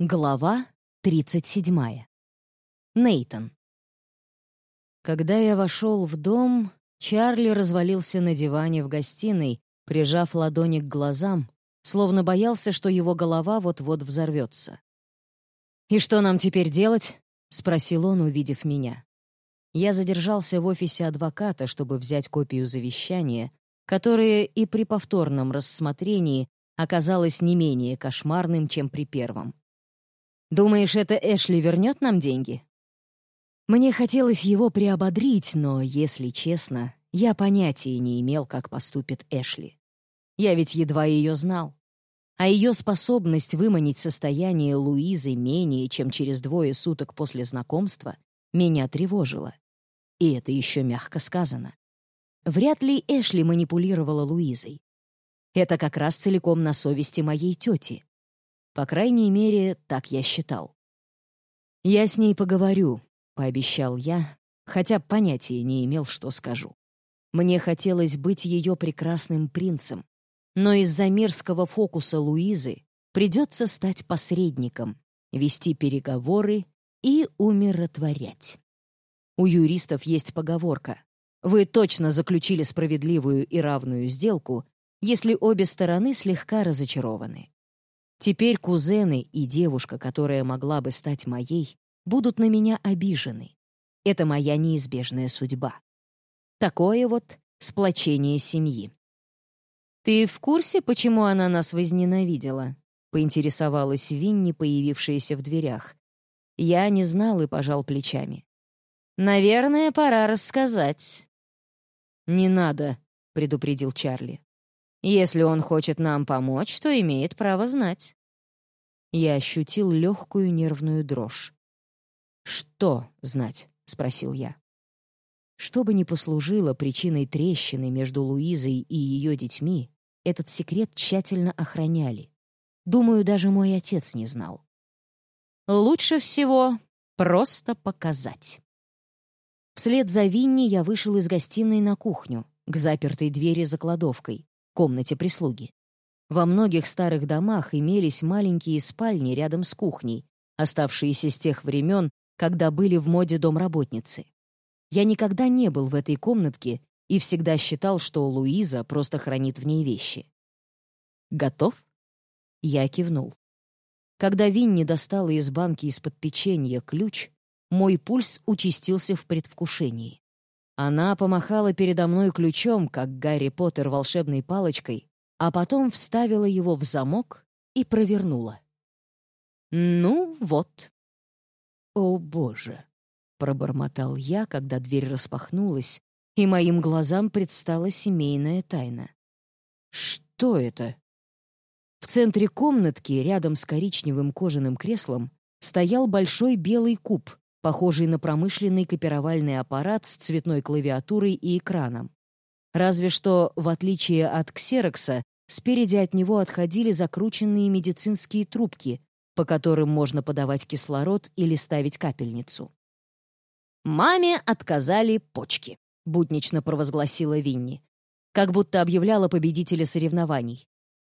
Глава 37. Нейтон. Когда я вошел в дом, Чарли развалился на диване в гостиной, прижав ладони к глазам, словно боялся, что его голова вот-вот взорвется. «И что нам теперь делать?» — спросил он, увидев меня. Я задержался в офисе адвоката, чтобы взять копию завещания, которое и при повторном рассмотрении оказалось не менее кошмарным, чем при первом. Думаешь, это Эшли вернет нам деньги? Мне хотелось его приободрить, но, если честно, я понятия не имел, как поступит Эшли. Я ведь едва ее знал. А ее способность выманить состояние Луизы менее чем через двое суток после знакомства меня тревожила. И это еще мягко сказано. Вряд ли Эшли манипулировала Луизой. Это как раз целиком на совести моей тети. По крайней мере, так я считал. «Я с ней поговорю», — пообещал я, хотя понятия не имел, что скажу. Мне хотелось быть ее прекрасным принцем, но из-за мерзкого фокуса Луизы придется стать посредником, вести переговоры и умиротворять. У юристов есть поговорка «Вы точно заключили справедливую и равную сделку, если обе стороны слегка разочарованы». Теперь кузены и девушка, которая могла бы стать моей, будут на меня обижены. Это моя неизбежная судьба. Такое вот сплочение семьи. «Ты в курсе, почему она нас возненавидела?» — поинтересовалась Винни, появившаяся в дверях. Я не знал и пожал плечами. «Наверное, пора рассказать». «Не надо», — предупредил Чарли. Если он хочет нам помочь, то имеет право знать. Я ощутил легкую нервную дрожь. «Что знать?» — спросил я. Что бы ни послужило причиной трещины между Луизой и ее детьми, этот секрет тщательно охраняли. Думаю, даже мой отец не знал. Лучше всего просто показать. Вслед за Винни я вышел из гостиной на кухню, к запертой двери за кладовкой, комнате прислуги. Во многих старых домах имелись маленькие спальни рядом с кухней, оставшиеся с тех времен, когда были в моде домработницы. Я никогда не был в этой комнатке и всегда считал, что Луиза просто хранит в ней вещи. «Готов?» Я кивнул. Когда Винни достала из банки из-под печенья ключ, мой пульс участился в предвкушении. Она помахала передо мной ключом, как Гарри Поттер волшебной палочкой, а потом вставила его в замок и провернула. «Ну вот». «О, Боже!» — пробормотал я, когда дверь распахнулась, и моим глазам предстала семейная тайна. «Что это?» В центре комнатки, рядом с коричневым кожаным креслом, стоял большой белый куб, похожий на промышленный копировальный аппарат с цветной клавиатурой и экраном. Разве что, в отличие от ксерокса, спереди от него отходили закрученные медицинские трубки, по которым можно подавать кислород или ставить капельницу. «Маме отказали почки», — буднично провозгласила Винни, как будто объявляла победителя соревнований.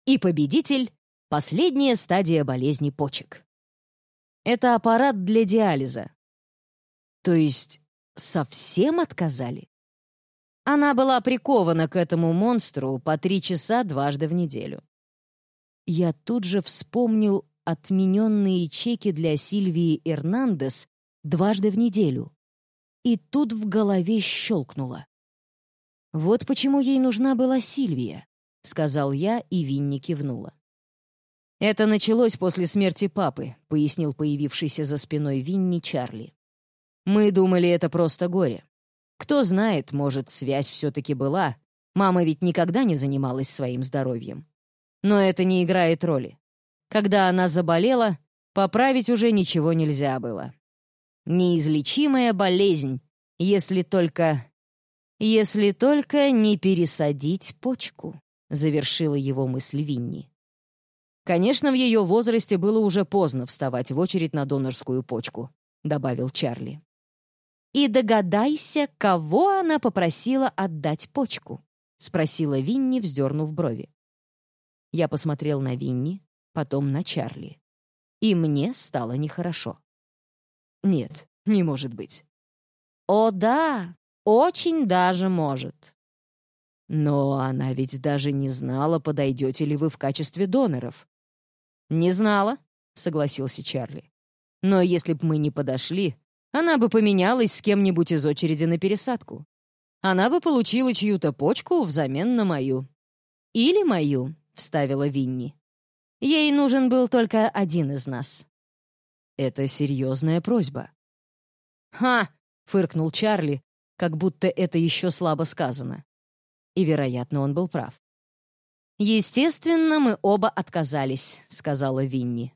И победитель — последняя стадия болезни почек. Это аппарат для диализа, то есть совсем отказали? Она была прикована к этому монстру по три часа дважды в неделю. Я тут же вспомнил отмененные чеки для Сильвии Эрнандес дважды в неделю. И тут в голове щелкнуло. «Вот почему ей нужна была Сильвия», — сказал я, и Винни кивнула. «Это началось после смерти папы», — пояснил появившийся за спиной Винни Чарли. Мы думали, это просто горе. Кто знает, может, связь все-таки была. Мама ведь никогда не занималась своим здоровьем. Но это не играет роли. Когда она заболела, поправить уже ничего нельзя было. Неизлечимая болезнь, если только... Если только не пересадить почку, завершила его мысль Винни. Конечно, в ее возрасте было уже поздно вставать в очередь на донорскую почку, добавил Чарли и догадайся, кого она попросила отдать почку», — спросила Винни, вздернув брови. Я посмотрел на Винни, потом на Чарли. и мне стало нехорошо. Нет, не может быть. О да, очень даже может. Но она ведь даже не знала, подойдете ли вы в качестве доноров. «Не знала», — согласился Чарли. «Но если б мы не подошли, она бы поменялась с кем-нибудь из очереди на пересадку. Она бы получила чью-то почку взамен на мою». «Или мою», — вставила Винни. «Ей нужен был только один из нас». «Это серьезная просьба». «Ха!» — фыркнул Чарли, как будто это еще слабо сказано. И, вероятно, он был прав. «Естественно, мы оба отказались», — сказала Винни.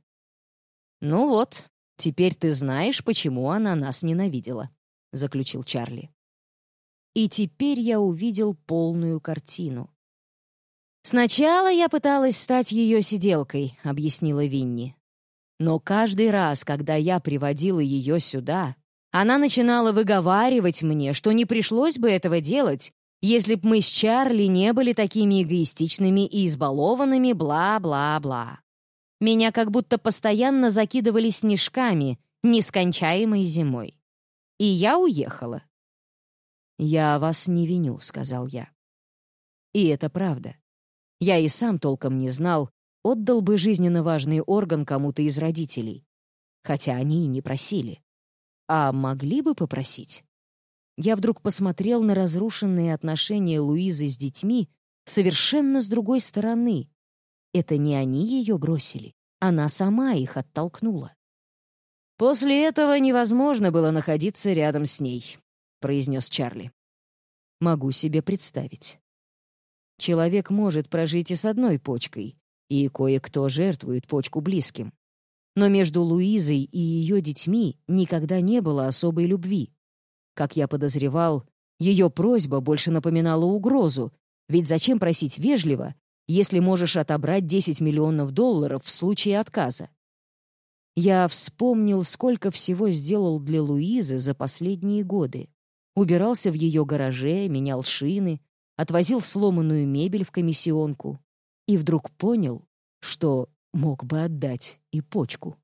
«Ну вот, теперь ты знаешь, почему она нас ненавидела», — заключил Чарли. И теперь я увидел полную картину. «Сначала я пыталась стать ее сиделкой», — объяснила Винни. «Но каждый раз, когда я приводила ее сюда, она начинала выговаривать мне, что не пришлось бы этого делать, если б мы с Чарли не были такими эгоистичными и избалованными, бла-бла-бла. Меня как будто постоянно закидывали снежками, нескончаемой зимой. И я уехала. «Я вас не виню», — сказал я. И это правда. Я и сам толком не знал, отдал бы жизненно важный орган кому-то из родителей. Хотя они и не просили. А могли бы попросить? я вдруг посмотрел на разрушенные отношения Луизы с детьми совершенно с другой стороны. Это не они ее бросили, она сама их оттолкнула. «После этого невозможно было находиться рядом с ней», — произнес Чарли. «Могу себе представить. Человек может прожить и с одной почкой, и кое-кто жертвует почку близким. Но между Луизой и ее детьми никогда не было особой любви. Как я подозревал, ее просьба больше напоминала угрозу, ведь зачем просить вежливо, если можешь отобрать 10 миллионов долларов в случае отказа? Я вспомнил, сколько всего сделал для Луизы за последние годы. Убирался в ее гараже, менял шины, отвозил сломанную мебель в комиссионку. И вдруг понял, что мог бы отдать и почку.